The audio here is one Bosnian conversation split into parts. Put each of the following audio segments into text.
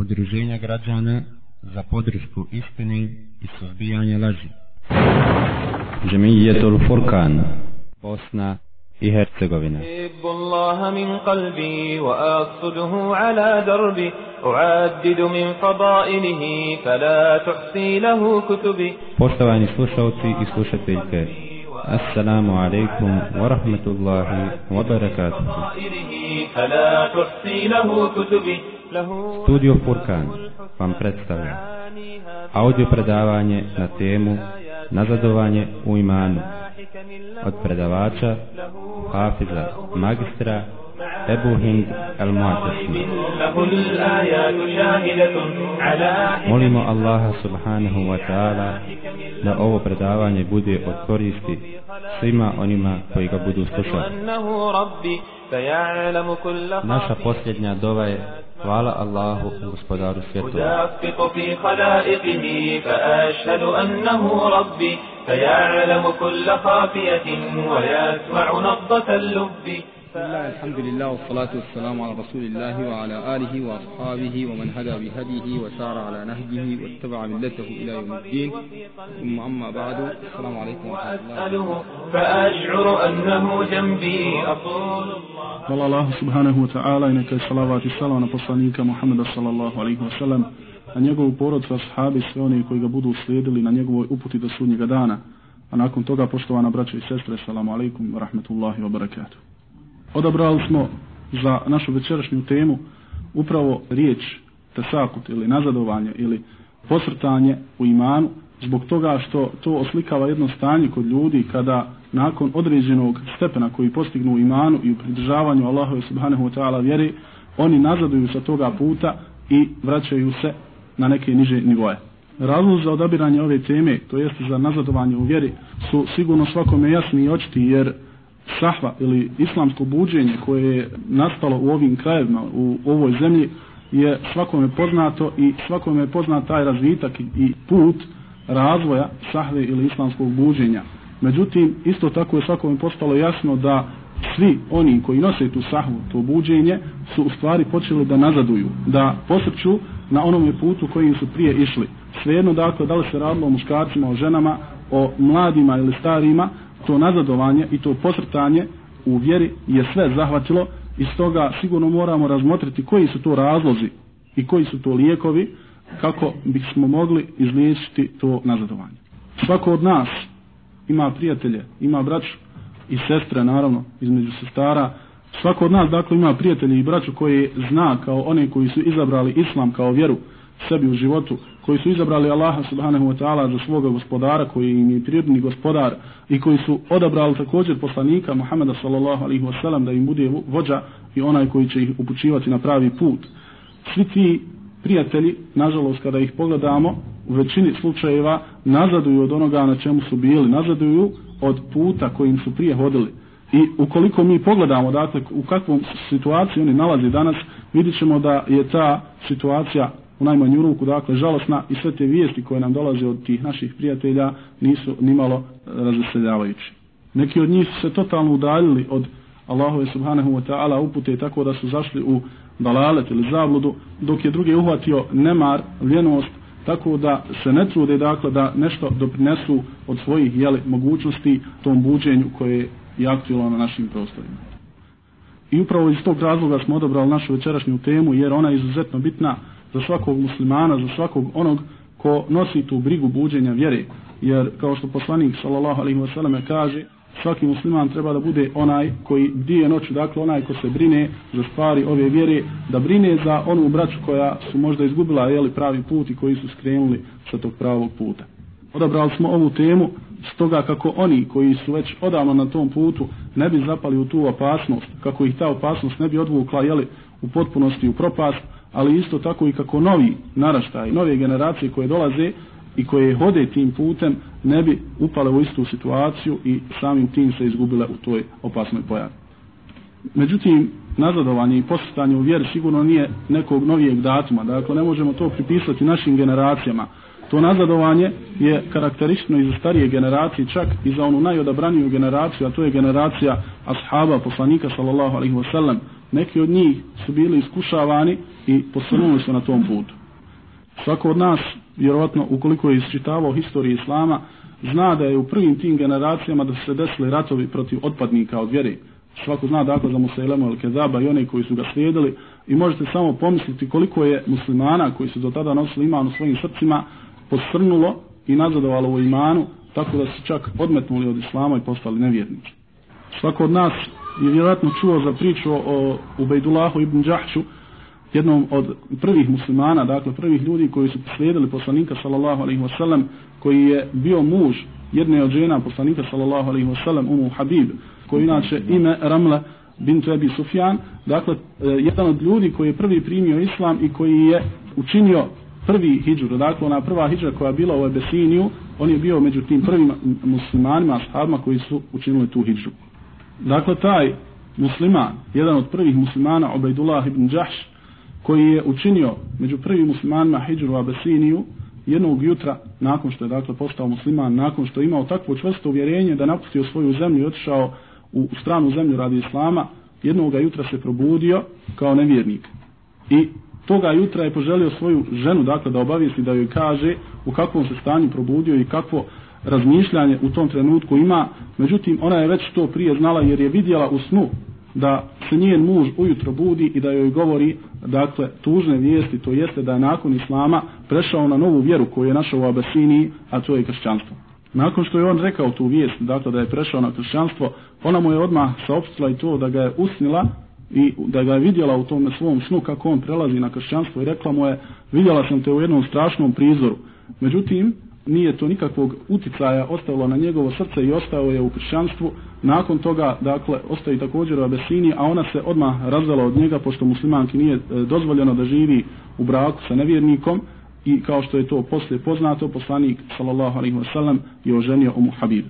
Udruženja građana za podršku istini i suzbijanje laži. Džemijetul Furkan, Bosna i Hercegovina. الله من قلبي وأقصده على دربي أعدد من فضائله فلا تحصي له كتبي Poštovani slušalci i slušateljke, Assalamu alaikum wa rahmatullahi wa barakatuh. فضائله فلا تحصي له كتبي Studio Furkan vam predstavlja audio predavanje na temu Nazadovanje u imanu od predavača Hafiza magistra Ebu Hind al Molimo Allaha subhanahu wa ta'ala da ovo predavanje bude od koristi svima onima koji ga budu slušati. Naša posljednja dova je hvala Allahu gospodaru. أدقق في خلائقه فأشهد أنه ربي فيعلم كل خافية ويسمع نبضة اللب بسم الله الحمد لله والصلاة والسلام على رسول الله وعلى آله وأصحابه ومن هدى بهديه وسار على نهجه واتبع ملته إلى يوم الدين ثم أما بعد السلام عليكم ورحمة الله فأشعر أنه جنبي أقول الله الله سبحانه وتعالى إنك الصلاة والسلام على بصانيك محمد صلى الله عليه وسلم na njegovu porodcu, ashabi, sve oni koji ga budu slijedili na njegovoj uputi do sudnjega dana. A nakon toga, poštovana braćo i sestre, salamu alaikum wa rahmatullahi wa barakatuh. Odabrali smo za našu večerašnju temu upravo riječ tesakut ili nazadovanje ili posrtanje u imanu zbog toga što to oslikava jedno stanje kod ljudi kada nakon određenog stepena koji postignu u imanu i u pridržavanju Allahove subhanahu wa ta'ala vjeri oni nazaduju sa toga puta i vraćaju se na neke niže nivoje. Razlog za odabiranje ove teme, to jest za nazadovanje u vjeri, su sigurno svakome jasni i očiti jer šahva ili islamsko buđenje koje je nastalo u ovim krajevima, u ovoj zemlji, je svakome poznato i svakome je poznat taj razvitak i put razvoja šahve ili islamskog buđenja. Međutim, isto tako je svakome postalo jasno da svi oni koji nose tu sahvu, to buđenje, su u stvari počeli da nazaduju, da posrću na onome putu kojim su prije išli. Svejedno dakle, da li se radilo o muškarcima, o ženama, o mladima ili starima, to nazadovanje i to posrtanje u vjeri je sve zahvatilo i stoga sigurno moramo razmotriti koji su to razlozi i koji su to lijekovi kako bismo mogli izliječiti to nazadovanje. Svako od nas ima prijatelje, ima braću i sestre naravno između sestara. Svako od nas dakle ima prijatelje i braću koji zna kao one koji su izabrali islam kao vjeru sebi u životu, koji su izabrali Allaha subhanahu wa ta'ala za svoga gospodara koji im je prirodni gospodar i koji su odabrali također poslanika Muhammeda sallallahu alaihi wa sallam da im bude vođa i onaj koji će ih upućivati na pravi put. Svi ti prijatelji, nažalost kada ih pogledamo, u većini slučajeva nazaduju od onoga na čemu su bili, nazaduju od puta kojim su prije hodili. I ukoliko mi pogledamo dakle u kakvom situaciji oni nalazi danas, vidit ćemo da je ta situacija u najmanju ruku, dakle, žalosna i sve te vijesti koje nam dolaze od tih naših prijatelja nisu nimalo e, razveseljavajući. Neki od njih su se totalno udaljili od Allahove subhanahu wa ta'ala upute tako da su zašli u dalalet ili zabludu, dok je drugi uhvatio nemar, ljenost, tako da se ne trude dakle da nešto doprinesu od svojih jeli, mogućnosti tom buđenju koje je aktualno na našim prostorima. I upravo iz tog razloga smo odabrali našu večerašnju temu jer ona je izuzetno bitna za svakog muslimana, za svakog onog ko nosi tu brigu buđenja vjere. Jer kao što poslanik sallallahu alaihi wasallam kaže, svaki musliman treba da bude onaj koji dije noću, dakle onaj ko se brine za stvari ove vjere, da brine za onu braću koja su možda izgubila jeli, pravi put i koji su skrenuli sa tog pravog puta. Odabrali smo ovu temu stoga kako oni koji su već odavno na tom putu ne bi zapali u tu opasnost, kako ih ta opasnost ne bi odvukla jeli, u potpunosti u propast, ali isto tako i kako novi naraštaj, nove generacije koje dolaze i koje hode tim putem ne bi upale u istu situaciju i samim tim se izgubile u toj opasnoj pojavi. Međutim, nazadovanje i postanje u vjeri sigurno nije nekog novijeg datuma, dakle ne možemo to pripisati našim generacijama. To nazadovanje je karakteristično i za starije generacije, čak i za onu najodabraniju generaciju, a to je generacija ashaba, poslanika sallallahu alaihi wasallam, neki od njih su bili iskušavani i posrnuli su na tom putu. Svako od nas, vjerovatno, ukoliko je isčitavao historiju Islama, zna da je u prvim tim generacijama da su se desili ratovi protiv otpadnika od vjere. Svako zna dakle za Musailemu ili Kezaba i one koji su ga slijedili i možete samo pomisliti koliko je muslimana koji su do tada nosili iman u svojim srcima posrnulo i nazadovalo u imanu tako da su čak odmetnuli od Islama i postali nevjernici. Svako od nas je vjerojatno čuo za priču o Ubejdullahu ibn Đahču, jednom od prvih muslimana, dakle prvih ljudi koji su slijedili poslanika sallallahu alaihi wasallam, koji je bio muž jedne od žena poslanika sallallahu alaihi wasallam, umu Habib, koji inače ime Ramla bint Ebi Sufjan, dakle e, jedan od ljudi koji je prvi primio islam i koji je učinio prvi hijđur, dakle ona prva hijđra koja je bila u Ebesiniju, on je bio među tim prvim muslimanima, ashabima koji su učinili tu hijđru. Dakle, taj musliman, jedan od prvih muslimana, Obejdullah ibn Đahš, koji je učinio među prvim muslimanima Hidžru Abesiniju, jednog jutra, nakon što je dakle postao musliman, nakon što je imao takvo čvrsto uvjerenje da napustio svoju zemlju i otišao u stranu zemlju radi Islama, jednog jutra se probudio kao nevjernik. I toga jutra je poželio svoju ženu, dakle, da obavijesti, da joj kaže u kakvom se stanju probudio i kakvo razmišljanje u tom trenutku ima. Međutim, ona je već to prije znala jer je vidjela u snu da se njen muž ujutro budi i da joj govori, dakle, tužne vijesti, to jeste da je nakon Islama prešao na novu vjeru koju je našao u Abasiniji, a to je kršćanstvo. Nakon što je on rekao tu vijest, dakle, da je prešao na kršćanstvo, ona mu je odmah saopštila i to da ga je usnila i da ga je vidjela u tom svom snu kako on prelazi na kršćanstvo i rekla mu je vidjela sam te u jednom strašnom prizoru. Međutim, nije to nikakvog uticaja ostavilo na njegovo srce i ostao je u kršćanstvu. Nakon toga, dakle, ostaje također u Abesini, a ona se odmah razvela od njega, pošto muslimanki nije e, dozvoljeno da živi u braku sa nevjernikom i kao što je to poslije poznato, poslanik, sallallahu alaihi wasallam, je oženio Umu Habib.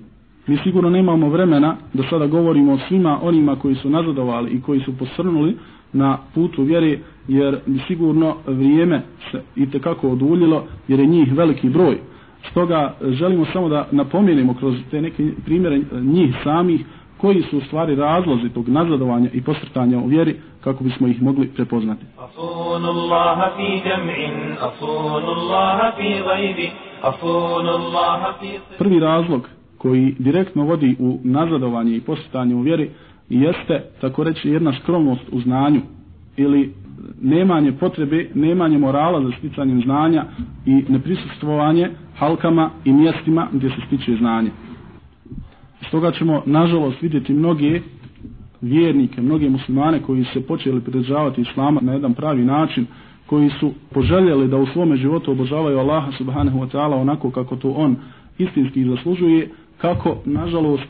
Mi sigurno nemamo vremena da sada govorimo o svima onima koji su nazadovali i koji su posrnuli na putu vjere, jer sigurno vrijeme se i tekako oduljilo, jer je njih veliki broj. Stoga želimo samo da napomenemo kroz te neke primjere njih samih, koji su u stvari razlozi tog nazadovanja i posrtanja u vjeri, kako bismo ih mogli prepoznati. Prvi razlog koji direktno vodi u nazadovanje i posjetanje u vjeri jeste, tako reći, jedna skromnost u znanju ili nemanje potrebe, nemanje morala za sticanjem znanja i neprisustvovanje halkama i mjestima gdje se stiče znanje. Stoga ćemo, nažalost, vidjeti mnoge vjernike, mnoge muslimane koji se počeli pridržavati islama na jedan pravi način, koji su poželjeli da u svome životu obožavaju Allaha subhanahu wa ta'ala onako kako to on istinski zaslužuje, kako, nažalost,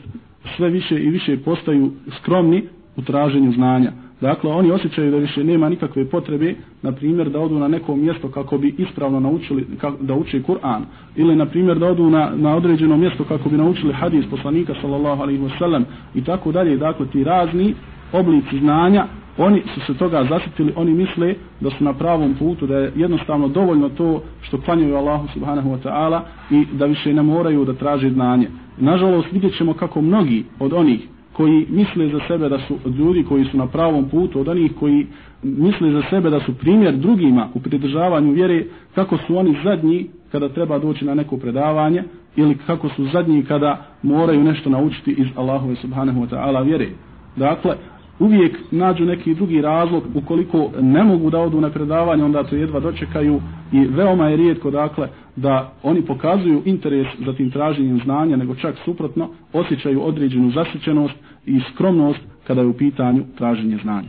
sve više i više postaju skromni u traženju znanja. Dakle, oni osjećaju da više nema nikakve potrebe, na primjer, da odu na neko mjesto kako bi ispravno naučili da uče Kur'an. Ili, na primjer, da odu na, na određeno mjesto kako bi naučili hadis poslanika, sallallahu alaihi wasallam, i tako dalje. Dakle, ti razni oblici znanja, oni su se toga zasjetili, oni misle da su na pravom putu, da je jednostavno dovoljno to što klanjaju Allahu subhanahu wa ta'ala i da više ne moraju da traže znanje. Nažalost, vidjet ćemo kako mnogi od onih koji misle za sebe da su od ljudi koji su na pravom putu, od onih koji misle za sebe da su primjer drugima u pridržavanju vjere, kako su oni zadnji kada treba doći na neko predavanje ili kako su zadnji kada moraju nešto naučiti iz Allahove subhanahu wa ta'ala vjere. Dakle, uvijek nađu neki drugi razlog ukoliko ne mogu da odu na predavanje onda to jedva dočekaju i veoma je rijetko dakle da oni pokazuju interes za tim traženjem znanja nego čak suprotno osjećaju određenu zasićenost i skromnost kada je u pitanju traženje znanja.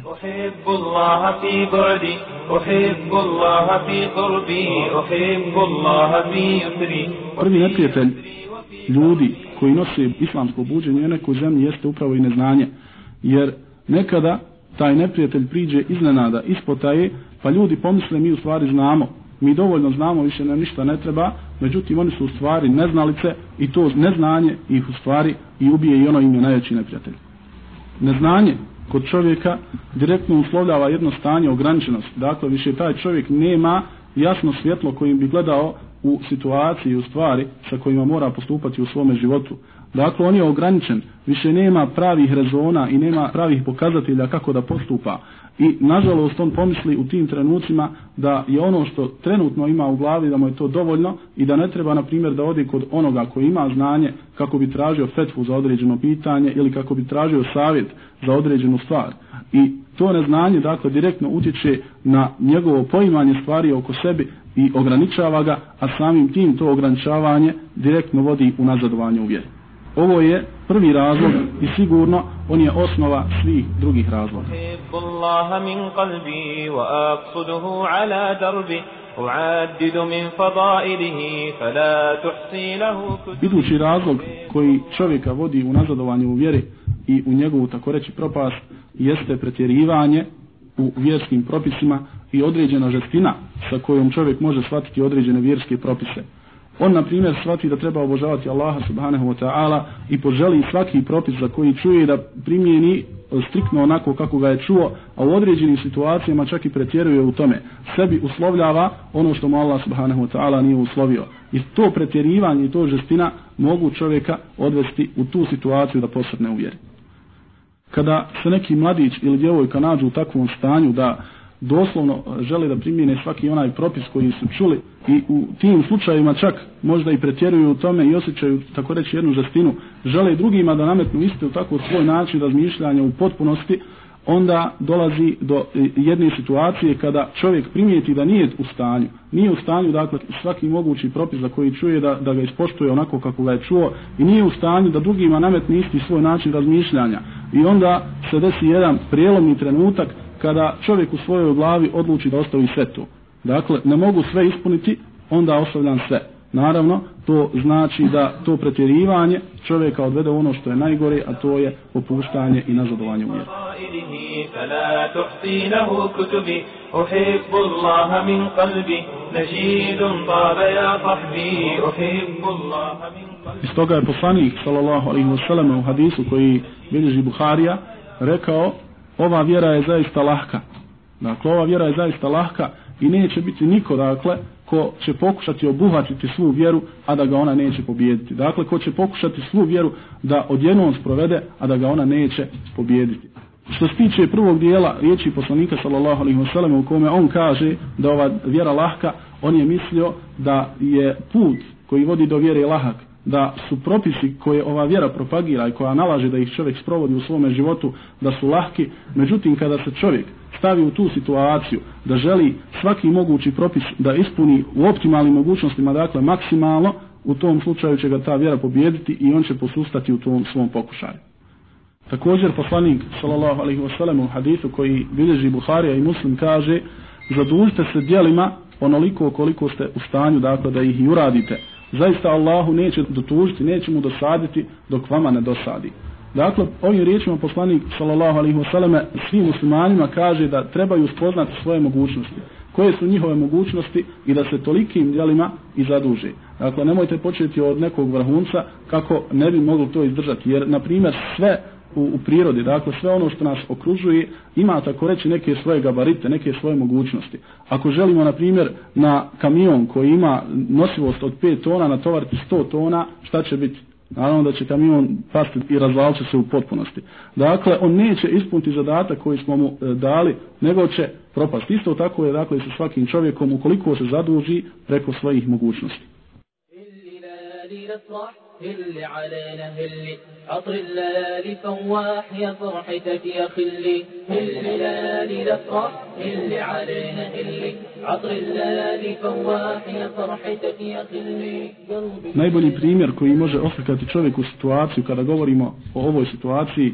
Prvi neprijatelj ljudi koji nose islamsko buđenje u nekoj zemlji jeste upravo i neznanje jer nekada taj neprijatelj priđe iznenada, ispotaje, pa ljudi pomisle mi u stvari znamo, mi dovoljno znamo, više nam ništa ne treba, međutim oni su u stvari neznalice i to neznanje ih u stvari i ubije i ono im je najveći neprijatelj. Neznanje kod čovjeka direktno uslovljava jedno stanje ograničenosti, dakle više taj čovjek nema jasno svjetlo kojim bi gledao u situaciji u stvari sa kojima mora postupati u svome životu. Dakle, on je ograničen, više nema pravih rezona i nema pravih pokazatelja kako da postupa. I, nažalost, on pomisli u tim trenucima da je ono što trenutno ima u glavi, da mu je to dovoljno i da ne treba, na primjer, da ode kod onoga koji ima znanje kako bi tražio fetvu za određeno pitanje ili kako bi tražio savjet za određenu stvar. I to neznanje, dakle, direktno utječe na njegovo poimanje stvari oko sebi i ograničava ga, a samim tim to ograničavanje direktno vodi u nazadovanje u vjeri. Ovo je prvi razlog i sigurno on je osnova svih drugih razloga. Idući razlog koji čovjeka vodi u nazadovanje u vjeri i u njegovu tako reći propast jeste pretjerivanje u vjerskim propisima i određena žestina sa kojom čovjek može shvatiti određene vjerske propise. On, na primjer, shvati da treba obožavati Allaha subhanahu wa ta'ala i poželi svaki propis za koji čuje da primjeni striktno onako kako ga je čuo, a u određenim situacijama čak i pretjeruje u tome. Sebi uslovljava ono što mu Allah subhanahu wa ta'ala nije uslovio. I to pretjerivanje i to žestina mogu čovjeka odvesti u tu situaciju da posrne u vjeri. Kada se neki mladić ili djevojka nađu u takvom stanju da doslovno e, žele da primijene svaki onaj propis koji su čuli i u tim slučajima čak možda i pretjeruju u tome i osjećaju tako reći jednu žestinu, žele drugima da nametnu isto tako svoj način razmišljanja u potpunosti, onda dolazi do e, jedne situacije kada čovjek primijeti da nije u stanju, nije u stanju dakle svaki mogući propis za koji čuje da, da ga ispoštuje onako kako ga je čuo i nije u stanju da drugima nametne isti svoj način razmišljanja. I onda se desi jedan prijelomni trenutak kada čovjek u svojoj glavi odluči da ostavi sve to. Dakle, ne mogu sve ispuniti, onda ostavljam sve. Naravno, to znači da to pretjerivanje čovjeka odvede ono što je najgore, a to je opuštanje i nazadovanje u vjeru. Iz toga je poslanik, sallallahu alaihi wa sallam, u hadisu koji bilježi Buharija, rekao ova vjera je zaista lahka. Dakle, ova vjera je zaista lahka i neće biti niko, dakle, ko će pokušati obuhvatiti svu vjeru, a da ga ona neće pobijediti. Dakle, ko će pokušati svu vjeru da odjednom sprovede, a da ga ona neće pobijediti. Što se tiče prvog dijela riječi poslanika sallallahu alaihi wasallam u kome on kaže da ova vjera lahka, on je mislio da je put koji vodi do vjere lahak, da su propisi koje ova vjera propagira i koja nalaže da ih čovjek sprovodi u svome životu, da su lahki, međutim kada se čovjek stavi u tu situaciju da želi svaki mogući propis da ispuni u optimalnim mogućnostima, dakle maksimalno, u tom slučaju će ga ta vjera pobjediti i on će posustati u tom svom pokušaju. Također poslanik sallallahu alejhi wasallam u hadisu koji bilježi Buharija i Muslim kaže zadužite se djelima onoliko koliko ste u stanju dakle da ih i uradite zaista Allahu neće dotužiti, neće mu dosaditi dok vama ne dosadi. Dakle, ovim riječima poslanik sallallahu alaihi wasallam svim muslimanima kaže da trebaju spoznati svoje mogućnosti. Koje su njihove mogućnosti i da se tolikim djelima i zaduže. Dakle, nemojte početi od nekog vrhunca kako ne bi mogli to izdržati. Jer, na primjer, sve u, u prirodi, dakle sve ono što nas okružuje ima tako reći neke svoje gabarite, neke svoje mogućnosti. Ako želimo na primjer na kamion koji ima nosivost od 5 tona na natovariti 100 tona, šta će biti? Naravno da će kamion pasti i razvalče se u potpunosti. Dakle, on neće ispuniti zadatak koji smo mu e, dali, nego će propasti. Isto tako je dakle sa svakim čovjekom ukoliko se zaduži preko svojih mogućnosti. هل علينا هل عطر الليالي فواح يا فرحتك يا خلي هل ليالي الافراح هل علينا هل عطر الليالي فواح يا فرحتك يا خلي Najbolji primjer koji može oslikati čovjek u situaciju kada govorimo o ovoj situaciji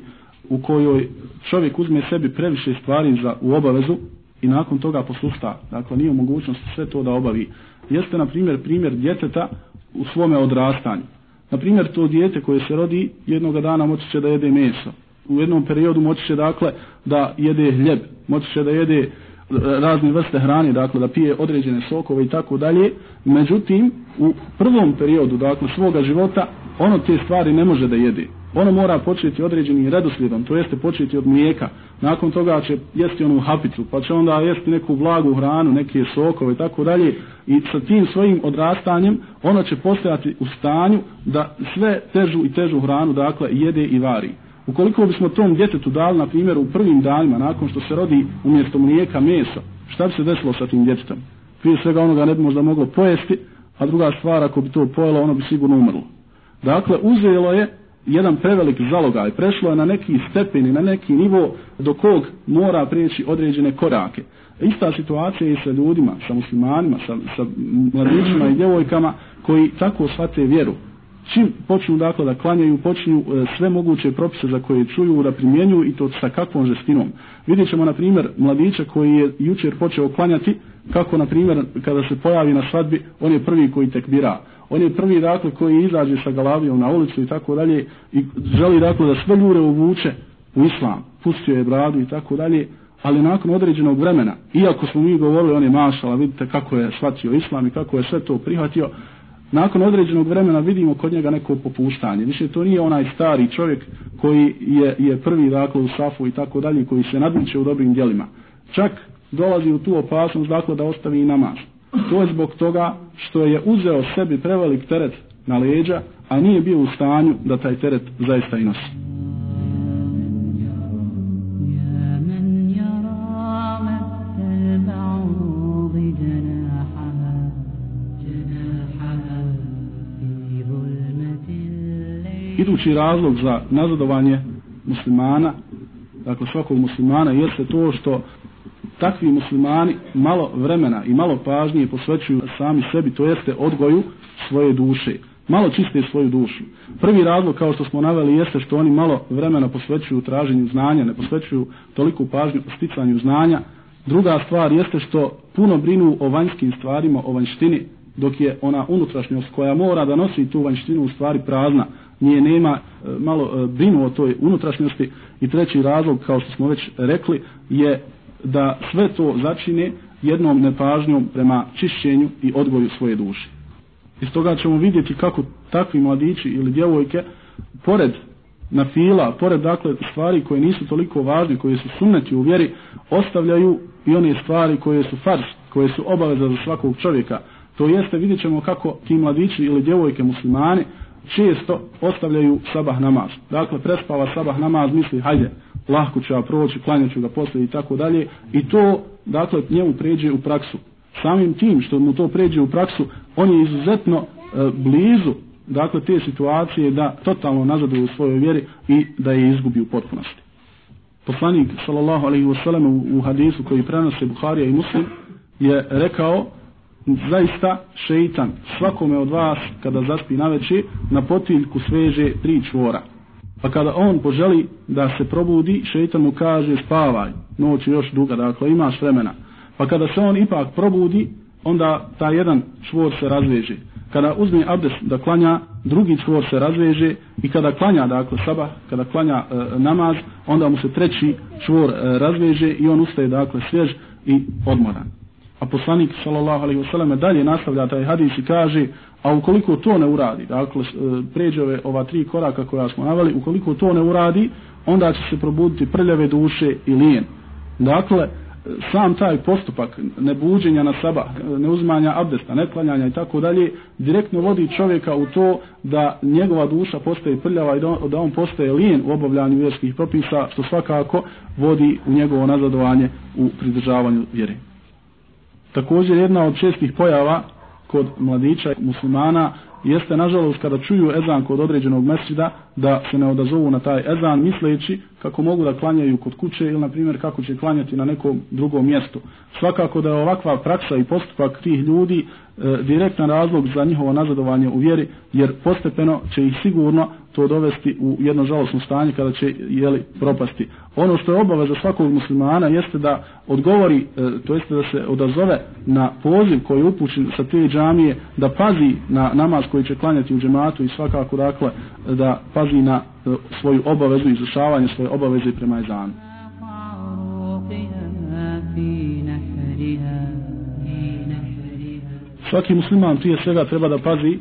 u kojoj čovjek uzme sebi previše stvari za u obavezu i nakon toga posusta, dakle nije u mogućnosti sve to da obavi. Jeste na primjer primjer djeteta u svome odrastanju. Na primjer, to dijete koje se rodi jednog dana moći će da jede meso. U jednom periodu moći će dakle da jede hljeb, moći će da jede razne vrste hrane, dakle da pije određene sokove i tako dalje. Međutim, u prvom periodu, dakle svoga života, ono te stvari ne može da jede. Ono mora početi određenim redoslijedom, to jeste početi od mlijeka. Nakon toga će jesti onu hapicu, pa će onda jesti neku vlagu hranu, neke sokove i tako dalje. I sa tim svojim odrastanjem ono će postojati u stanju da sve težu i težu hranu, dakle, jede i vari. Ukoliko bismo tom djetetu dali, na primjer, u prvim danima, nakon što se rodi umjesto mlijeka meso, šta bi se desilo sa tim djetetom? Prije svega onoga ne bi možda moglo pojesti, a druga stvar, ako bi to pojelo, ono bi sigurno umrlo. Dakle, uzelo je jedan prevelik zalogaj, prešlo je na neki stepen i na neki nivo do kog mora prijeći određene korake. Ista situacija je sa ljudima, sa muslimanima, sa, sa mladićima i djevojkama koji tako shvate vjeru čim počnu dakle da klanjaju, počinju e, sve moguće propise za koje čuju da primjenjuju i to sa kakvom žestinom. Vidjet ćemo na primjer mladića koji je jučer počeo klanjati, kako na primjer kada se pojavi na svadbi, on je prvi koji tekbira. On je prvi dakle koji izađe sa galavijom na ulicu i tako dalje i želi dakle da sve ljude uvuče u islam. Pustio je bradu i tako dalje, ali nakon određenog vremena, iako smo mi govorili on je mašala, vidite kako je shvatio islam i kako je sve to prihvatio, nakon određenog vremena vidimo kod njega neko popuštanje. Više to nije onaj stari čovjek koji je, je prvi dakle u safu i tako dalje, koji se nadmiče u dobrim djelima. Čak dolazi u tu opasnost dakle da ostavi i namaz. To je zbog toga što je uzeo sebi prevelik teret na leđa, a nije bio u stanju da taj teret zaista i nosi. Idući razlog za nazadovanje muslimana, dakle svakog muslimana, jeste to što takvi muslimani malo vremena i malo pažnje posvećuju sami sebi, to jeste odgoju svoje duše. Malo čiste svoju dušu. Prvi razlog, kao što smo naveli, jeste što oni malo vremena posvećuju traženju znanja, ne posvećuju toliku pažnju sticanju znanja. Druga stvar jeste što puno brinu o vanjskim stvarima, o vanjštini, dok je ona unutrašnjost koja mora da nosi tu vanjštinu u stvari prazna nije nema e, malo e, brinu o toj unutrašnjosti i treći razlog kao što smo već rekli je da sve to začine jednom nepažnjom prema čišćenju i odgoju svoje duše. Iz toga ćemo vidjeti kako takvi mladići ili djevojke pored na fila, pored dakle stvari koje nisu toliko važne, koje su sunneti u vjeri, ostavljaju i one stvari koje su fars, koje su obaveza za svakog čovjeka. To jeste, vidjet ćemo kako ti mladići ili djevojke muslimani često ostavljaju sabah namaz. Dakle, prespava sabah namaz, misli, hajde, lahko ću ja proći, klanjaću ga poslije i tako dalje. I to, dakle, njemu pređe u praksu. Samim tim što mu to pređe u praksu, on je izuzetno e, blizu, dakle, te situacije da totalno nazaduje u svojoj vjeri i da je izgubi u potpunosti. Poslanik, sallallahu alaihi wasallam, u, u hadisu koji prenose Buharija i Muslim, je rekao, zaista šeitan svakome od vas kada zaspi na večer na potiljku sveže tri čvora. Pa kada on poželi da se probudi, šeitan mu kaže spavaj, noć je još duga, dakle imaš vremena. Pa kada se on ipak probudi, onda ta jedan čvor se razveže. Kada uzme abdes da klanja, drugi čvor se razveže i kada klanja, dakle sabah, kada klanja e, namaz, onda mu se treći čvor e, razveže i on ustaje, dakle, svjež i odmoran. A poslanik sallallahu alejhi ve selleme dalje nastavlja taj hadis i kaže: "A ukoliko to ne uradi, dakle e, pređe ove ova tri koraka koja smo naveli, ukoliko to ne uradi, onda će se probuditi prljave duše i lijen." Dakle, e, sam taj postupak nebuđenja na saba, e, neuzmanja abdesta, neklanjanja i tako dalje, direktno vodi čovjeka u to da njegova duša postaje prljava i da on postaje lijen u obavljanju vjerskih propisa, što svakako vodi u njegovo nazadovanje u pridržavanju vjere. Također jedna od čestih pojava kod mladića muslimana jeste nažalost kada čuju ezan kod određenog mesida da se ne odazovu na taj ezan misleći kako mogu da klanjaju kod kuće ili na primjer kako će klanjati na nekom drugom mjestu. Svakako da je ovakva praksa i postupak tih ljudi e, direktan razlog za njihovo nazadovanje u vjeri jer postepeno će ih sigurno to dovesti u jedno žalostno stanje kada će jeli, propasti. Ono što je obaveza svakog muslimana jeste da odgovori, e, to jeste da se odazove na poziv koji je upućen sa te džamije, da pazi na namaz koji će klanjati u džematu i svakako dakle da pazi na svoju obavezu, izušavanje svoje obaveze prema Ezanu. Svaki musliman prije svega treba da pazi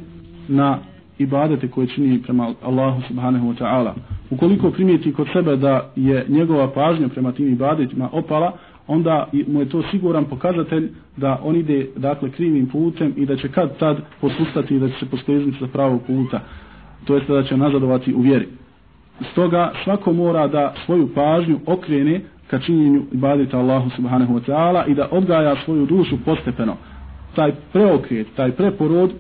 na ibadete koje čini prema Allahu subhanahu wa ta'ala. Ukoliko primijeti kod sebe da je njegova pažnja prema tim ibadetima opala, onda mu je to siguran pokazatelj da on ide dakle krivim putem i da će kad tad posustati i da će se posteznuti za pravog puta. To je da će nazadovati u vjeri. Stoga svako mora da svoju pažnju okrene ka činjenju ibadeta Allahu subhanahu wa ta'ala i da odgaja svoju dušu postepeno. Taj preokret, taj preporod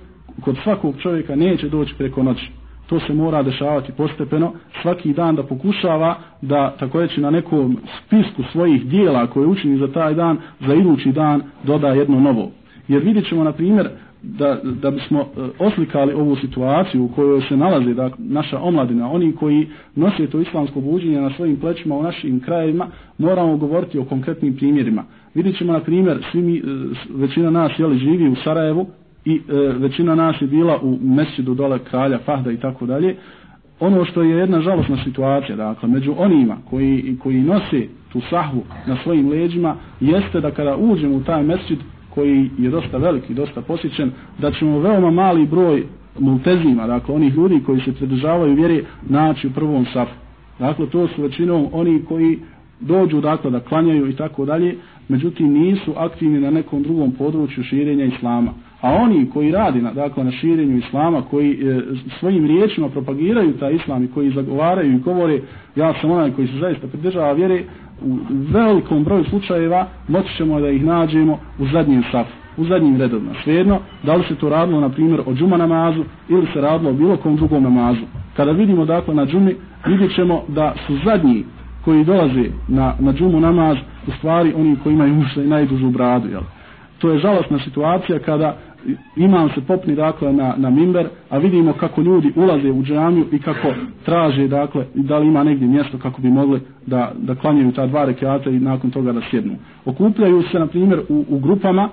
kod svakog čovjeka neće doći preko noći. To se mora dešavati postepeno, svaki dan da pokušava da tako reći na nekom spisku svojih dijela koje učini za taj dan, za idući dan doda jedno novo. Jer vidjet ćemo na primjer da, da bismo e, oslikali ovu situaciju u kojoj se nalazi da, naša omladina, oni koji nose to islamsko buđenje na svojim plećima u našim krajevima, moramo govoriti o konkretnim primjerima. Vidjet ćemo na primjer, svi mi, e, većina nas jeli, živi u Sarajevu, i e, većina nas je bila u mesjidu dole kralja Fahda i tako dalje. Ono što je jedna žalostna situacija, dakle, među onima koji, koji nose tu sahvu na svojim leđima, jeste da kada uđemo u taj mesjid koji je dosta veliki, dosta posjećen, da ćemo veoma mali broj multezima, dakle, onih ljudi koji se pridržavaju vjere, naći u prvom safu. Dakle, to su većinom oni koji dođu, dakle, da klanjaju i tako dalje, međutim nisu aktivni na nekom drugom području širenja islama. A oni koji radi na, dakle, na širenju islama, koji e, svojim riječima propagiraju taj islam i koji zagovaraju i govore ja sam onaj koji se zaista pridržava vjere, u velikom broju slučajeva moći ćemo da ih nađemo u zadnjem safu, u zadnjim redovima. Svejedno, da li se to radilo, na primjer, o džuma namazu ili se radilo o bilo kom drugom namazu. Kada vidimo, dakle, na džumi, vidjet ćemo da su zadnji koji dolaze na, na džumu namaz, u stvari oni koji imaju ušle i najdužu bradu, jel? To je žalostna situacija kada imam se popni dakle na, na mimber, a vidimo kako ljudi ulaze u džamiju i kako traže dakle da li ima negdje mjesto kako bi mogli da, da klanjaju ta dva rekiata i nakon toga da sjednu. Okupljaju se na primjer u, u grupama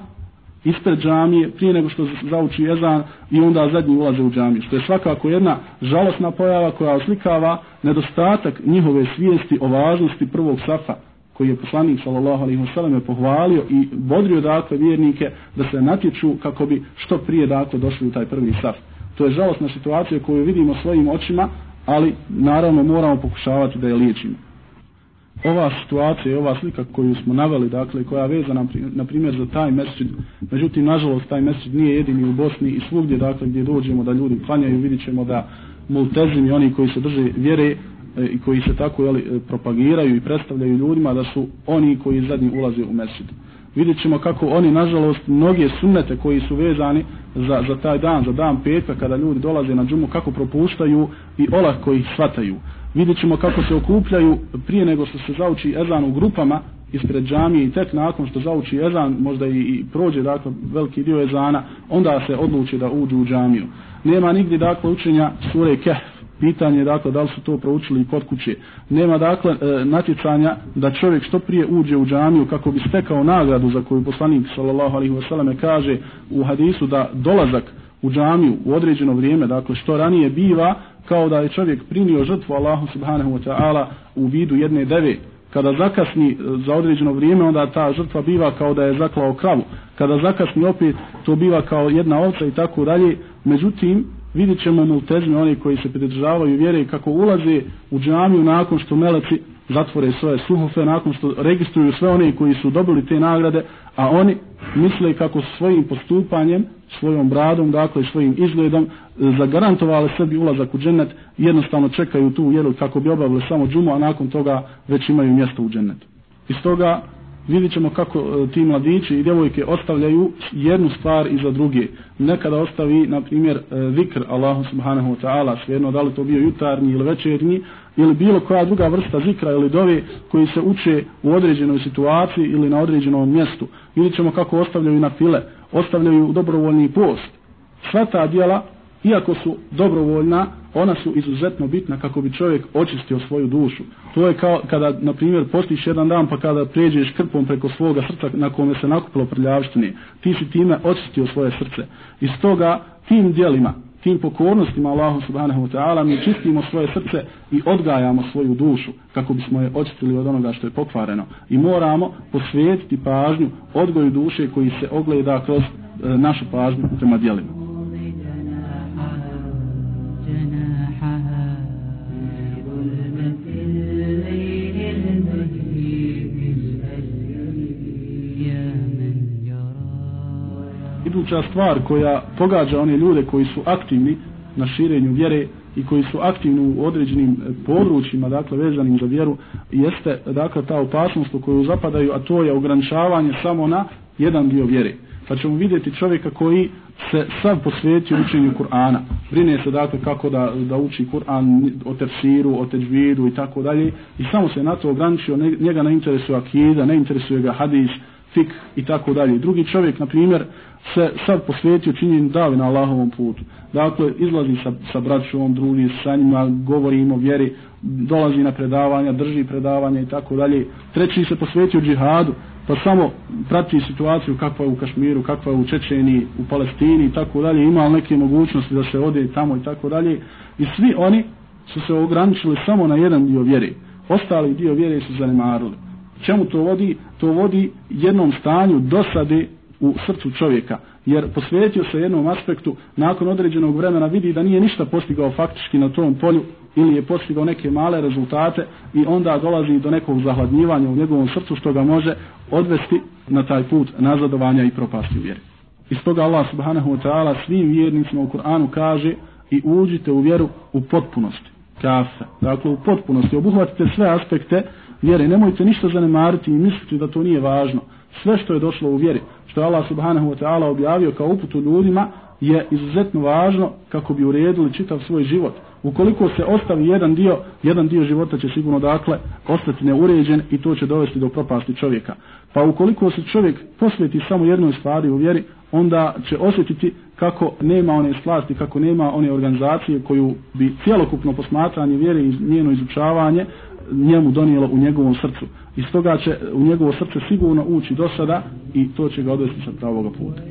ispred džamije prije nego što zauči jezan i onda zadnji ulaze u džamiju. Što je svakako jedna žalostna pojava koja oslikava nedostatak njihove svijesti o važnosti prvog safa koji je poslanik sallallahu alejhi ve selleme pohvalio i bodrio dakle vjernike da se natječu kako bi što prije dakle došli u taj prvi saf. To je žalostna situacija koju vidimo svojim očima, ali naravno moramo pokušavati da je liječimo. Ova situacija i ova slika koju smo naveli, dakle, koja je vezana, na primjer, za taj mesčid, međutim, nažalost, taj mesčid nije jedini u Bosni i svugdje, dakle, gdje dođemo da ljudi klanjaju, vidit ćemo da multezimi, oni koji se drže vjere, E, i koji se tako jeli, e, propagiraju i predstavljaju ljudima da su oni koji zadnji ulaze u mesjid. Vidjet ćemo kako oni, nažalost, mnoge sunnete koji su vezani za, za taj dan, za dan petka, kada ljudi dolaze na džumu, kako propuštaju i olahko ih shvataju. Vidjet ćemo kako se okupljaju prije nego što se zauči ezan u grupama ispred džamije i tek nakon što zauči ezan, možda i, i prođe dakle, veliki dio ezana, onda se odluči da uđu u džamiju. Nema nigdje dakle učenja sure Kehf, pitanje dakle da li su to proučili i kod kuće. Nema dakle e, natjecanja da čovjek što prije uđe u džamiju kako bi stekao nagradu za koju poslanik sallallahu alejhi ve selleme kaže u hadisu da dolazak u džamiju u određeno vrijeme, dakle što ranije biva kao da je čovjek primio žrtvu Allahu subhanahu wa ta'ala u vidu jedne deve. Kada zakasni e, za određeno vrijeme, onda ta žrtva biva kao da je zaklao kravu. Kada zakasni opet, to biva kao jedna ovca i tako dalje. Međutim, vidit ćemo multezme, oni koji se pridržavaju vjere kako ulaze u džamiju nakon što meleci zatvore svoje suhofe, nakon što registruju sve one koji su dobili te nagrade, a oni misle kako svojim postupanjem, svojom bradom, dakle svojim izgledom, e, zagarantovali sebi ulazak u džennet, jednostavno čekaju tu vjeru kako bi obavili samo džumu, a nakon toga već imaju mjesto u džennetu. Iz toga vidjet ćemo kako e, ti mladići i djevojke ostavljaju jednu stvar iza druge. Nekada ostavi, na primjer, e, zikr Allahu subhanahu wa ta'ala, svejedno da li to bio jutarnji ili večernji, ili bilo koja druga vrsta zikra ili dove koji se uče u određenoj situaciji ili na određenom mjestu. Vidjet ćemo kako ostavljaju na file, ostavljaju dobrovoljni post. Sva ta djela iako su dobrovoljna, ona su izuzetno bitna kako bi čovjek očistio svoju dušu. To je kao kada, na primjer, postiš jedan dan pa kada pređeš krpom preko svoga srca na kome se nakupilo prljavštine, ti si time očistio svoje srce. I stoga tim dijelima, tim pokornostima Allahu subhanahu wa ta'ala mi čistimo svoje srce i odgajamo svoju dušu kako bismo je očistili od onoga što je pokvareno. I moramo posvetiti pažnju odgoju duše koji se ogleda kroz e, našu pažnju prema dijelima. Moguća stvar koja pogađa one ljude koji su aktivni na širenju vjere i koji su aktivni u određenim e, područjima, dakle vezanim za vjeru, jeste dakle ta opasnost u koju zapadaju, a to je ograničavanje samo na jedan dio vjere. Pa ćemo vidjeti čovjeka koji se sav posvetio učenju Kur'ana. Brine se dakle kako da, da uči Kur'an o tefsiru, o teđvidu i tako dalje. I samo se na to ograničio, njega ne interesuje akida, ne interesuje ga hadis, fik i tako dalje. Drugi čovjek, na primjer, se sad posvetio činjenju davi na Allahovom putu. Dakle, izlazi sa, sa braćom, drugi sa njima, govori im o vjeri, dolazi na predavanja, drži predavanja i tako dalje. Treći se posvetio džihadu, pa samo prati situaciju kakva je u Kašmiru, kakva je u Čečeni, u Palestini i tako dalje. Ima neke mogućnosti da se ode tamo i tako dalje. I svi oni su se ograničili samo na jedan dio vjere. Ostali dio vjere su zanemarili. Čemu to vodi? To vodi jednom stanju dosade u srcu čovjeka. Jer posvetio se jednom aspektu, nakon određenog vremena vidi da nije ništa postigao faktički na tom polju ili je postigao neke male rezultate i onda dolazi do nekog zahladnjivanja u njegovom srcu što ga može odvesti na taj put nazadovanja i propasti u vjeri. Iz toga Allah subhanahu wa ta'ala svim vjernicima u Kur'anu kaže i uđite u vjeru u potpunosti. Kafe. Dakle, u potpunosti. Obuhvatite sve aspekte vjere. Nemojte ništa zanemariti i misliti da to nije važno. Sve što je došlo u vjeri, što je Allah subhanahu wa ta'ala objavio kao uputu ljudima, je izuzetno važno kako bi uredili čitav svoj život. Ukoliko se ostavi jedan dio, jedan dio života će sigurno dakle ostati neuređen i to će dovesti do propasti čovjeka. Pa ukoliko se čovjek posveti samo jednoj stvari u vjeri, onda će osjetiti kako nema one slasti, kako nema one organizacije koju bi cjelokupno posmatranje vjere i njeno izučavanje njemu donijelo u njegovom srcu. I stoga će u njegovo srce sigurno ući do sada i to će ga odvesti sa pravoga puta.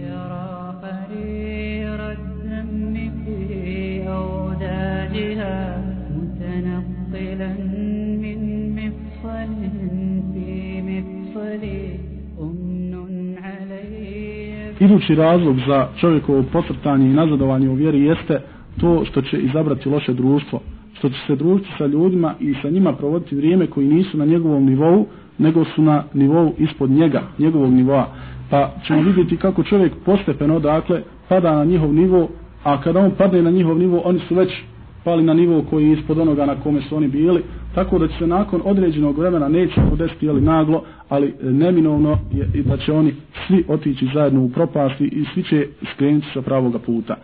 Idući razlog za čovjekovo posrtanje i nazadovanje u vjeri jeste to što će izabrati loše društvo, što će se družiti sa ljudima i sa njima provoditi vrijeme koji nisu na njegovom nivou, nego su na nivou ispod njega, njegovog nivoa. Pa ćemo vidjeti kako čovjek postepeno, dakle, pada na njihov nivo, a kada on padne na njihov nivo, oni su već pali na nivo koji je ispod onoga na kome su oni bili, tako da će se nakon određenog vremena neće podesti ali naglo, ali e, neminovno je da će oni svi otići zajedno u propasti i svi će skrenuti sa pravoga puta.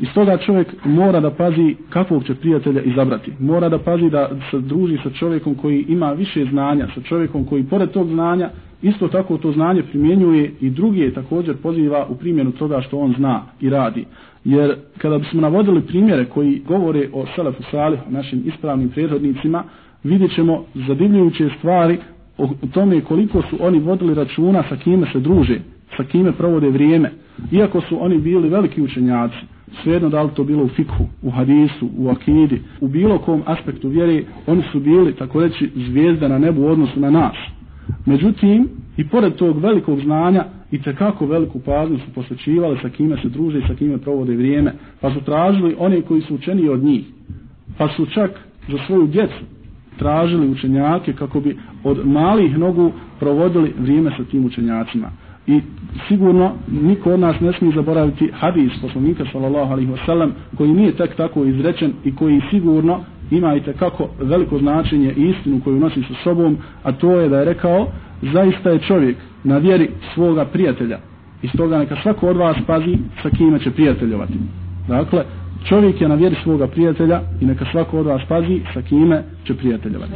I stoga čovjek mora da pazi kakvog će prijatelja izabrati. Mora da pazi da se druži sa čovjekom koji ima više znanja, sa čovjekom koji pored tog znanja isto tako to znanje primjenjuje i drugi je također poziva u primjenu toga što on zna i radi. Jer kada bismo navodili primjere koji govore o Selefu Salih, našim ispravnim prethodnicima, vidjet ćemo zadivljujuće stvari o tome koliko su oni vodili računa sa kime se druže, sa kime provode vrijeme. Iako su oni bili veliki učenjaci, svejedno da li to bilo u fikhu, u hadisu, u akidi, u bilo kom aspektu vjere, oni su bili, tako reći, zvijezda na nebu u odnosu na nas. Međutim, i pored tog velikog znanja, i tekako veliku pažnju su posvećivali sa kime se druže i sa kime provode vrijeme, pa su tražili oni koji su učeni od njih. Pa su čak za svoju djecu tražili učenjake kako bi od malih nogu provodili vrijeme sa tim učenjacima. I sigurno niko od nas ne smije zaboraviti hadis poslanika sallallahu alaihi wasallam koji nije tek tako izrečen i koji sigurno ima i kako veliko značenje i istinu koju nosi sa sobom, a to je da je rekao zaista je čovjek na vjeri svoga prijatelja. I stoga neka svako od vas pazi sa kime će prijateljovati. Dakle, čovjek je na vjeri svoga prijatelja i neka svako od vas pazi sa kime će prijateljovati.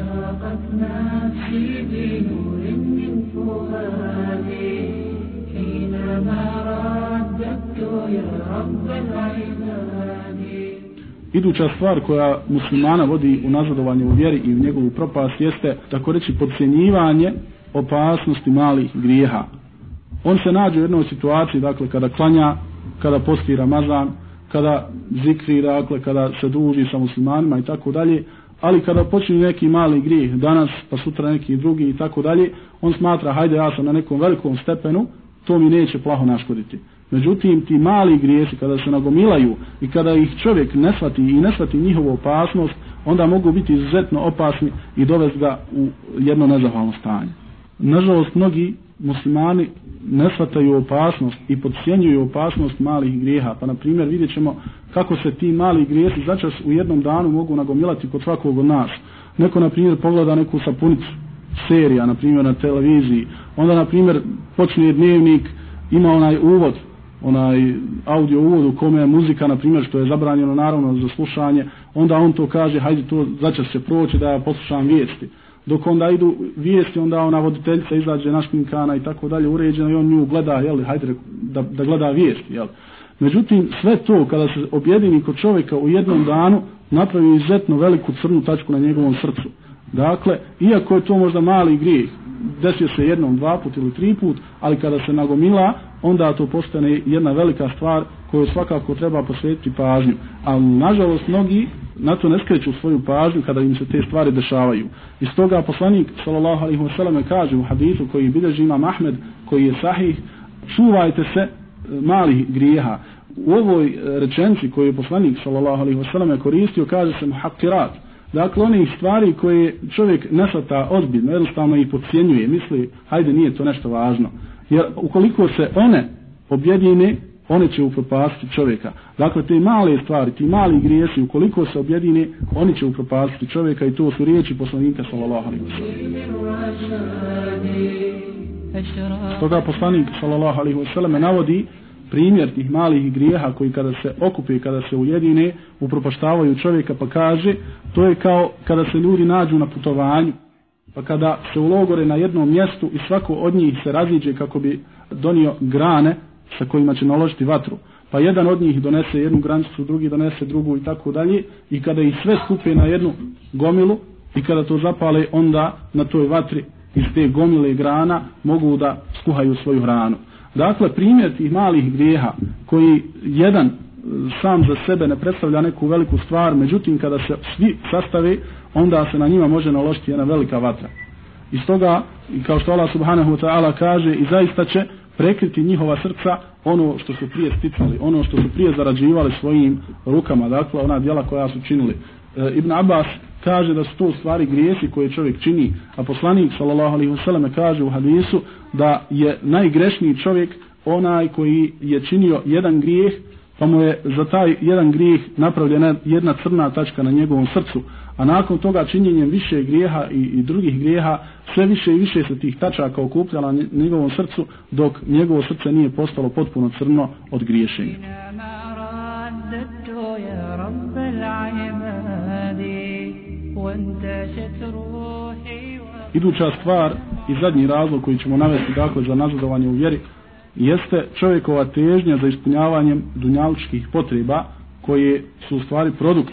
Iduća stvar koja muslimana vodi u nazadovanje u vjeri i u njegovu propast jeste, tako reći, podcjenjivanje opasnosti malih grijeha. On se nađe u jednoj situaciji, dakle, kada klanja, kada posti Ramazan, kada zikri, dakle, kada se druži sa muslimanima i tako dalje, ali kada počne neki mali grijeh danas, pa sutra neki drugi i tako dalje, on smatra, hajde, ja sam na nekom velikom stepenu, to mi neće plaho naškoditi. Međutim, ti mali grijesi kada se nagomilaju i kada ih čovjek ne shvati i ne shvati njihovu opasnost, onda mogu biti izuzetno opasni i dovesti ga u jedno nezahvalno stanje. Nažalost, mnogi muslimani ne shvataju opasnost i podcijenjuju opasnost malih grijeha. Pa, na primjer, vidjet ćemo kako se ti mali grijesi začas u jednom danu mogu nagomilati kod svakog od nas. Neko, na primjer, pogleda neku sapunicu, serija, na primjer, na televiziji. Onda, na primjer, počne dnevnik, ima onaj uvod, onaj audio uvod u kome je muzika, na primjer, što je zabranjeno naravno za slušanje, onda on to kaže, hajde to začas se proći da ja poslušam vijesti. Dok onda idu vijesti, onda ona voditeljica izađe našminkana i tako dalje, uređena i on nju gleda, jel, hajde da, da gleda vijesti, jel. Međutim, sve to kada se objedini kod čovjeka u jednom danu, napravi izuzetno veliku crnu tačku na njegovom srcu. Dakle, iako je to možda mali grijeh, desio se jednom, dva put ili tri put, ali kada se nagomila, onda to postane jedna velika stvar koju svakako treba posvetiti pažnju. A nažalost, mnogi na to ne skreću svoju pažnju kada im se te stvari dešavaju. Iz toga poslanik, sallallahu alaihi wasallam, kaže u hadisu koji bilježi imam Ahmed, koji je sahih, čuvajte se e, malih grijeha. U ovoj e, rečenci koju je poslanik, sallallahu alaihi wasallam, koristio, kaže se muhakirat, Dakle, onih stvari koje čovjek ne shvata ozbiljno, jednostavno i pocijenjuje, misli, hajde, nije to nešto važno. Jer ukoliko se one objedine, one će upropastiti čovjeka. Dakle, te male stvari, ti mali grijesi, ukoliko se objedine, oni će upropastiti čovjeka i to su riječi poslanika sallallahu alaihi wa sallam. Stoga poslanik sallallahu alaihi wa sallam navodi primjer tih malih grijeha koji kada se okupe, kada se ujedine, upropaštavaju čovjeka pa kaže, to je kao kada se ljudi nađu na putovanju, pa kada se ulogore na jednom mjestu i svako od njih se raziđe kako bi donio grane sa kojima će naložiti vatru. Pa jedan od njih donese jednu granicu, drugi donese drugu i tako dalje. I kada ih sve skupe na jednu gomilu i kada to zapale, onda na toj vatri iz te gomile grana mogu da skuhaju svoju hranu. Dakle, primjer tih malih grijeha koji jedan e, sam za sebe ne predstavlja neku veliku stvar, međutim kada se svi sastave, onda se na njima može naložiti jedna velika vatra. I stoga, kao što Allah subhanahu wa ta'ala kaže, i zaista će prekriti njihova srca ono što su prije sticali, ono što su prije zarađivali svojim rukama, dakle ona djela koja su činili. E, Ibn Abbas kaže da su to stvari grijesi koje čovjek čini, a poslanik sallallahu alaihi wasallam kaže u hadisu da je najgrešniji čovjek onaj koji je činio jedan grijeh, pa mu je za taj jedan grijeh napravljena jedna crna tačka na njegovom srcu, a nakon toga činjenjem više grijeha i, i drugih grijeha, sve više i više se tih tačaka okupljala na njegovom srcu, dok njegovo srce nije postalo potpuno crno od griješenja. Iduća stvar i zadnji razlog koji ćemo navesti dakle za nazadovanje u vjeri jeste čovjekova težnja za ispunjavanjem dunjalučkih potreba koje su u stvari produkt,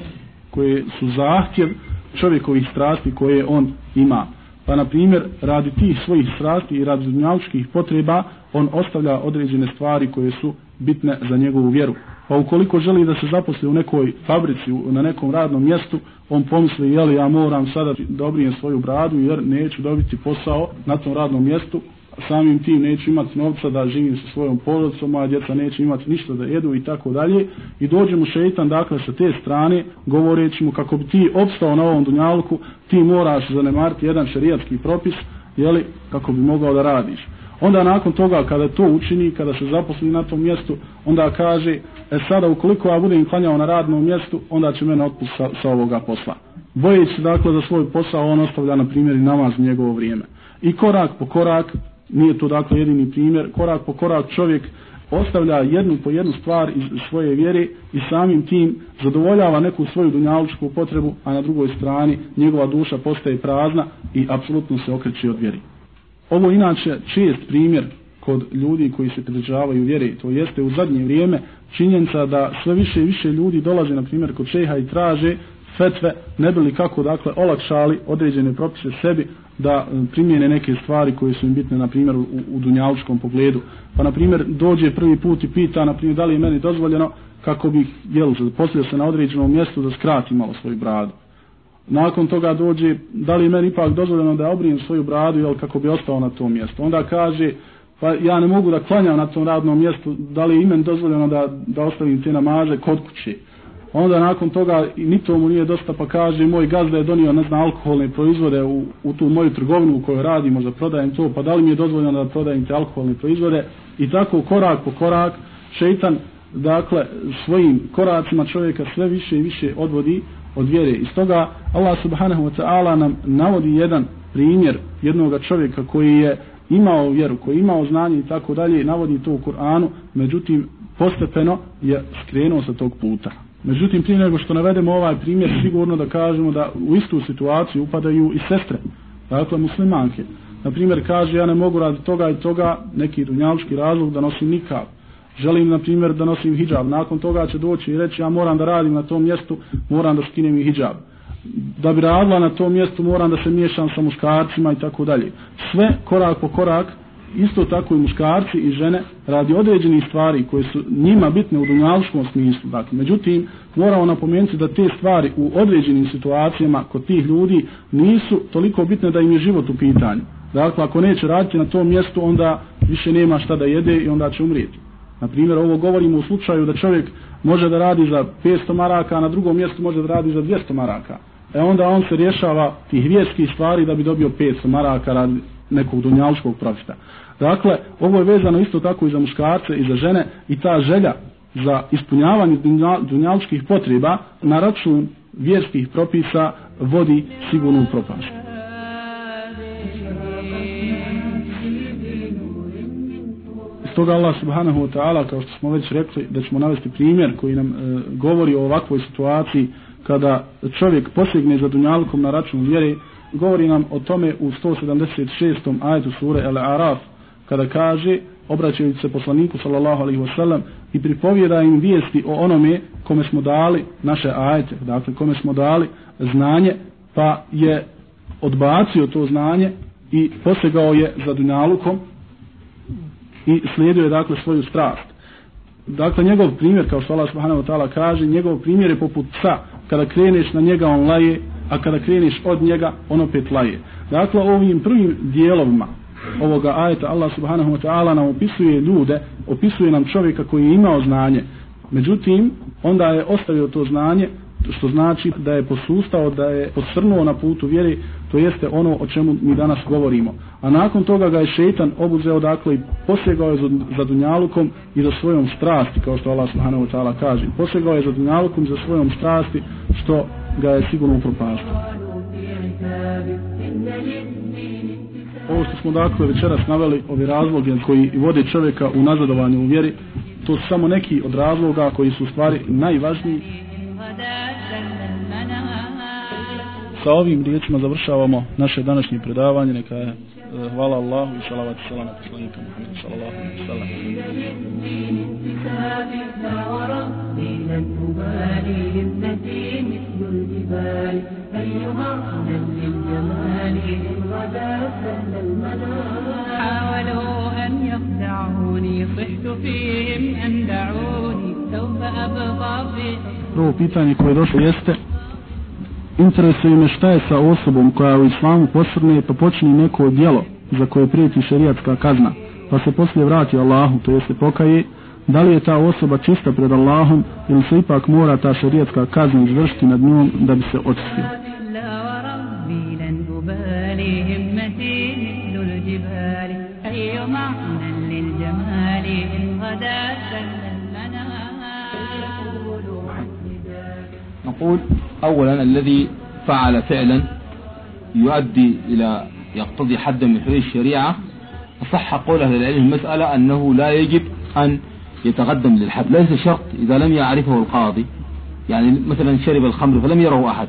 koje su zahtjev čovjekovih strasti koje on ima. Pa na primjer, radi tih svojih strasti i radi dunjalučkih potreba, on ostavlja određene stvari koje su bitne za njegovu vjeru. Pa ukoliko želi da se zaposli u nekoj fabrici, na nekom radnom mjestu, on pomisli, jeli ja moram sada dobrijem svoju bradu jer neću dobiti posao na tom radnom mjestu, samim tim neću imati novca da živim sa svojom porodicom, moja djeca neće imati ništa da jedu i tako dalje. I dođe mu šeitan, dakle, sa te strane, govoreći mu kako bi ti opstao na ovom dunjalku, ti moraš zanemariti jedan šerijatski propis, jeli, kako bi mogao da radiš. Onda nakon toga kada to učini, kada se zaposli na tom mjestu, onda kaže, e sada ukoliko ja budem klanjao na radnom mjestu, onda će mene otpust sa, sa ovoga posla. Bojeći dakle za svoj posao, on ostavlja na primjer i namaz njegovo vrijeme. I korak po korak, nije to dakle jedini primjer, korak po korak čovjek ostavlja jednu po jednu stvar iz svoje vjere i samim tim zadovoljava neku svoju dunjalučku potrebu, a na drugoj strani njegova duša postaje prazna i apsolutno se okreće od vjeri. Ovo inače čest primjer kod ljudi koji se pridržavaju vjere, to jeste u zadnje vrijeme činjenica da sve više i više ljudi dolaze na primjer kod šeha i traže fetve, ne bili kako dakle olakšali određene propise sebi da um, primjene neke stvari koje su im bitne na primjer u, u dunjalučkom pogledu. Pa na primjer dođe prvi put i pita na primjer da li je meni dozvoljeno kako bih jel, poslio se na određenom mjestu da skrati malo svoju bradu nakon toga dođe, da li meni ipak dozvoljeno da obrijem svoju bradu, jel, kako bi ostao na tom mjestu. Onda kaže, pa ja ne mogu da klanjam na tom radnom mjestu, da li je imen dozvoljeno da, da ostavim te namaze kod kuće. Onda nakon toga ni to mu nije dosta pa kaže moj gazda je donio ne znam alkoholne proizvode u, u tu moju trgovinu u kojoj radimo za prodajem to pa da li mi je dozvoljeno da prodajem te alkoholne proizvode i tako korak po korak šeitan dakle svojim koracima čovjeka sve više i više odvodi od vjere. I stoga Allah subhanahu wa ta'ala nam navodi jedan primjer jednog čovjeka koji je imao vjeru, koji je imao znanje i tako dalje, navodi to u Kur'anu, međutim postepeno je skrenuo sa tog puta. Međutim, prije nego što navedemo ovaj primjer, sigurno da kažemo da u istu situaciju upadaju i sestre, dakle muslimanke. Na primjer, kaže, ja ne mogu radi toga i toga, neki dunjalički razlog da nosim nikav. Želim, na primjer, da nosim hijab. Nakon toga će doći i reći, ja moram da radim na tom mjestu, moram da skinem i hijab. Da bi radila na tom mjestu, moram da se miješam sa muškarcima i tako dalje. Sve korak po korak isto tako i muškarci i žene radi određenih stvari koje su njima bitne u dunjaličkom smislu. Dakle, međutim, moramo napomenuti da te stvari u određenim situacijama kod tih ljudi nisu toliko bitne da im je život u pitanju. Dakle, ako neće raditi na tom mjestu, onda više nema šta da jede i onda će umrijeti. Na primjer, ovo govorimo u slučaju da čovjek može da radi za 500 maraka, a na drugom mjestu može da radi za 200 maraka. E onda on se rješava tih vjerskih stvari da bi dobio 500 maraka radi nekog dunjalskog profita. Dakle, ovo je vezano isto tako i za muškarce i za žene i ta želja za ispunjavanje dunjalskih potreba na račun vjerskih propisa vodi sigurnu propašću. Stoga Allah subhanahu wa ta'ala, kao što smo već rekli, da ćemo navesti primjer koji nam e, govori o ovakvoj situaciji kada čovjek posegne za dunjalkom na račun vjere, govori nam o tome u 176. ajetu sure El Araf, kada kaže, obraćajući se poslaniku sallallahu alaihi wasallam i pripovjeda im vijesti o onome kome smo dali naše ajete, dakle kome smo dali znanje, pa je odbacio to znanje i posegao je za dunjalukom i slijedio je dakle svoju strast. Dakle, njegov primjer, kao što Allah subhanahu wa ta'ala kaže, njegov primjer je poput psa, kada kreneš na njega on laje, a kada kreneš od njega on opet laje. Dakle, ovim prvim dijelovima ovoga ajeta Allah subhanahu wa ta'ala nam opisuje ljude, opisuje nam čovjeka koji je imao znanje. Međutim, onda je ostavio to znanje, što znači da je posustao, da je posrnuo na putu vjeri, to jeste ono o čemu mi danas govorimo. A nakon toga ga je šeitan obuzeo, dakle, i posjegao je za dunjalukom i za svojom strasti, kao što Allah subhanahu wa ta'ala kaže. Posjegao je za dunjalukom i za svojom strasti, što ga je sigurno upropastio. Ovo što smo dakle večeras naveli, ovi razloge koji vode čovjeka u nazadovanju u vjeri, to su samo neki od razloga koji su u stvari najvažniji Sa ovim riječima završavamo naše današnje predavanje. Neka je eh, hvala Allahu i salavat i salam na poslanika Muhammed sallallahu alaihi wa sallam. حاولوا أن يخدعوني صحت فيهم أن دعوني سوف أبقى في Prvo pitanje koje je došlo jeste interesuje me šta je sa osobom koja u islamu posrne pa počne neko djelo za koje prijeti šerijatska kazna pa se poslije vrati Allahu to jeste pokaje da li je ta osoba čista pred Allahom ili se ipak mora ta šerijatska kazna izvršiti nad njom da bi se očistio نقول أولا الذي فعل فعلا يؤدي إلى يقتضي حدا من حدود الشريعة أصح قول أهل العلم المسألة أنه لا يجب أن يتقدم للحد. ليس شرط إذا لم يعرفه القاضي. يعني مثلا شرب الخمر فلم يره أحد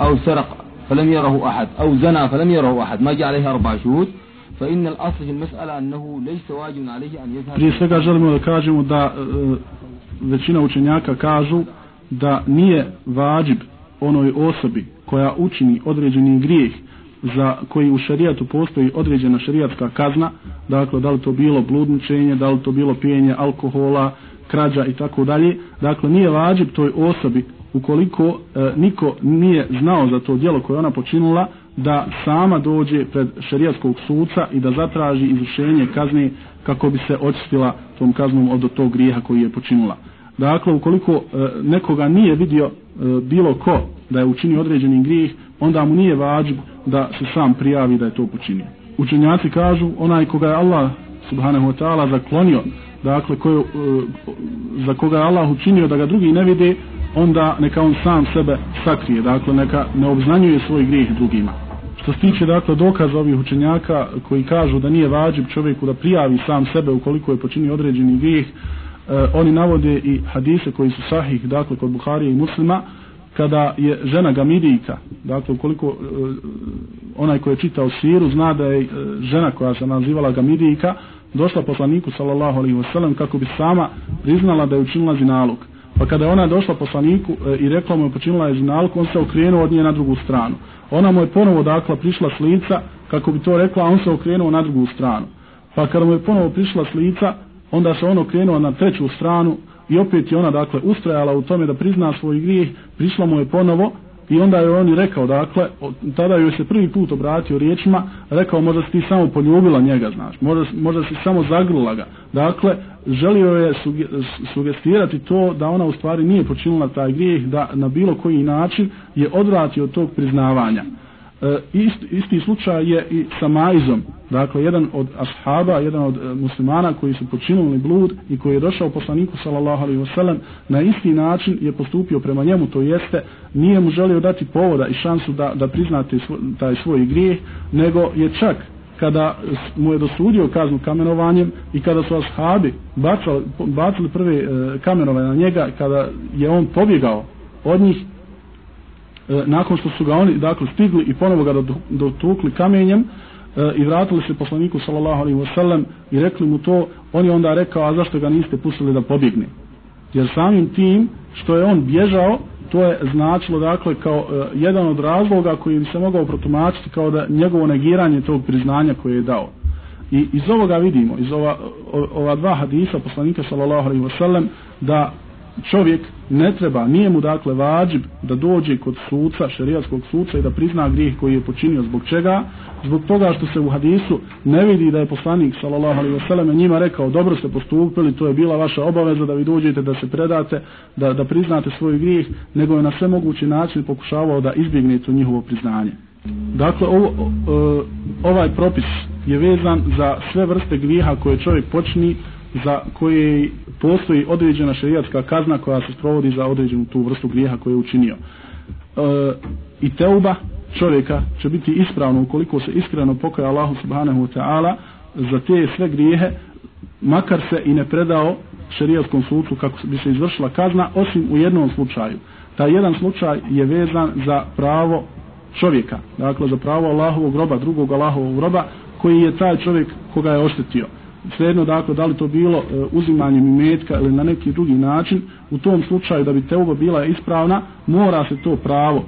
أو سرق فلم يره أحد أو زنى فلم يره أحد ما جاء عليه أربع شهود. فإن الأصل في المسألة أنه ليس واجب عليه أن يذهب. Prije svega želimo da kažemo da e, većina učenjaka kažu da nije vađib onoj osobi koja učini određeni grijeh za koji u šarijatu postoji određena šarijatska kazna, dakle da li to bilo bludničenje, da li to bilo pijenje alkohola, krađa i tako dalje, dakle nije vađib toj osobi ukoliko e, niko nije znao za to djelo koje ona počinula, da sama dođe pred šerijatskog suca i da zatraži izvršenje kazne kako bi se očistila tom kaznom od tog grijeha koji je počinila. Dakle, ukoliko e, nekoga nije vidio e, bilo ko da je učinio određeni grijeh, onda mu nije vađb da se sam prijavi da je to počinio. Učenjaci kažu, onaj koga je Allah subhanahu wa ta'ala zaklonio, dakle, koju, e, za koga je Allah učinio da ga drugi ne vide, onda neka on sam sebe sakrije, dakle, neka ne obznanjuje svoj grijeh drugima. Što se tiče dakle dokaza ovih učenjaka koji kažu da nije vađib čovjeku da prijavi sam sebe ukoliko je počinio određeni grijeh, e, oni navode i hadise koji su sahih, dakle kod Buharije i muslima, kada je žena Gamidijka, dakle ukoliko e, onaj koji je čitao siru zna da je e, žena koja se nazivala Gamidijka došla poslaniku sallallahu alaihi wasallam kako bi sama priznala da je učinila zinalog. Pa kada je ona došla poslaniku e, i rekla mu je počinila je zinalog, on se okrenuo od nje na drugu stranu. Ona mu je ponovo dakle prišla s lica kako bi to rekla, a on se okrenuo na drugu stranu. Pa kada mu je ponovo prišla s lica, onda se on okrenuo na treću stranu i opet je ona dakle ustrajala u tome da prizna svoj grijeh, prišla mu je ponovo i onda je on i rekao dakle, tada joj se prvi put obratio riječima, rekao možda si ti samo poljubila njega, znaš, možda, možda si samo zagrlila ga. Dakle, želio je sugestirati to da ona u stvari nije počinila taj grijeh, da na bilo koji način je odvratio od tog priznavanja. E, ist, isti slučaj je i sa Majzom, dakle jedan od ashaba, jedan od e, muslimana koji su počinili blud i koji je došao poslaniku sallallahu alaihi wasallam na isti način je postupio prema njemu, to jeste nije mu želio dati povoda i šansu da, da priznate svo, taj svoj grijeh, nego je čak kada mu je dosudio kaznu kamenovanjem i kada su ashabi bacali, bacili prve e, kamenove na njega, kada je on pobjegao od njih, E, nakon što su ga oni dakle stigli i ponovo ga dotukli kamenjem e, i vratili se poslaniku sallallahu alaihi wasallam i rekli mu to, on je onda rekao a zašto ga niste pustili da pobjegne jer samim tim što je on bježao to je značilo dakle kao e, jedan od razloga koji bi se mogao protumačiti kao da njegovo negiranje tog priznanja koje je dao. I iz ovoga vidimo, iz ova, ova dva hadisa poslanika sallallahu alaihi wasallam da čovjek ne treba, nije mu dakle vađib da dođe kod suca, šerijatskog suca i da prizna grijeh koji je počinio zbog čega, zbog toga što se u hadisu ne vidi da je poslanik sallallahu alejhi ve sellem njima rekao dobro ste postupili, to je bila vaša obaveza da vi dođete da se predate, da da priznate svoj grijeh, nego je na sve mogući način pokušavao da izbjegne to njihovo priznanje. Dakle, ovo, e, ovaj propis je vezan za sve vrste grijeha koje čovjek počini, za koje postoji određena šerijatska kazna koja se sprovodi za određenu tu vrstu grijeha koju je učinio. E, I teuba čovjeka će biti ispravno ukoliko se iskreno pokaja Allahu subhanahu wa ta'ala za te sve grijehe, makar se i ne predao šerijatskom sucu kako bi se izvršila kazna, osim u jednom slučaju. Taj jedan slučaj je vezan za pravo čovjeka, dakle za pravo Allahovog groba, drugog Allahovog groba, koji je taj čovjek koga je oštetio svejedno dakle da li to bilo e, uzimanjem imetka ili na neki drugi način u tom slučaju da bi teuba bila ispravna mora se to pravo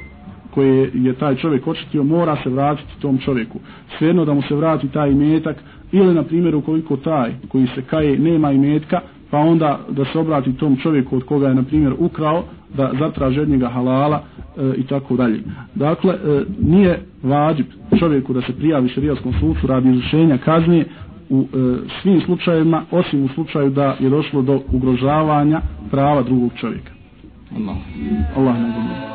koje je taj čovjek očitio mora se vratiti tom čovjeku svejedno da mu se vrati taj imetak ili na primjer ukoliko taj koji se kaje nema imetka pa onda da se obrati tom čovjeku od koga je na primjer ukrao da zatraže od njega halala e, i tako dalje. Dakle, e, nije vađib čovjeku da se prijavi šarijatskom sucu radi izvršenja kazne u e, svim slučajevima, osim u slučaju da je došlo do ugrožavanja prava drugog čovjeka. Allah. Allah ne bude.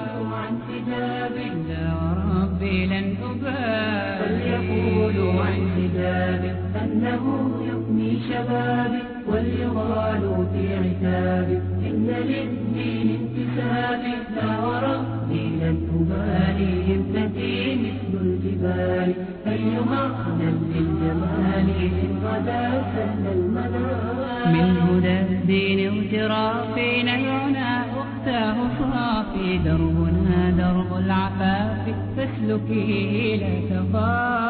وليغالوا في عتابي إن للدين انتسابي لا وربي لن أبالي همتي مثل الجبال أيها للجمال من هدى الدين اغترافي نبعنا أختاه صافي دربنا درب العفاف فاسلكيه لا تخافي.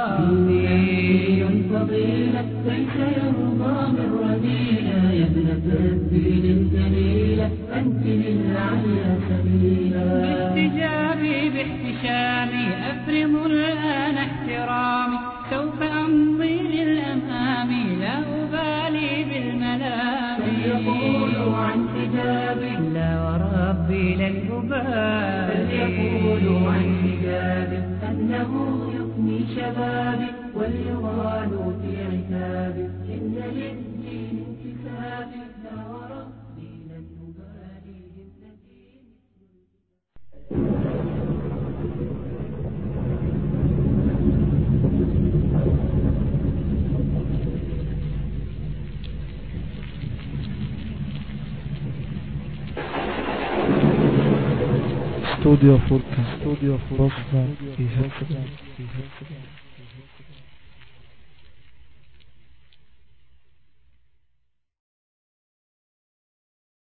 Studio Furka, Studio Furka i Hercegovina.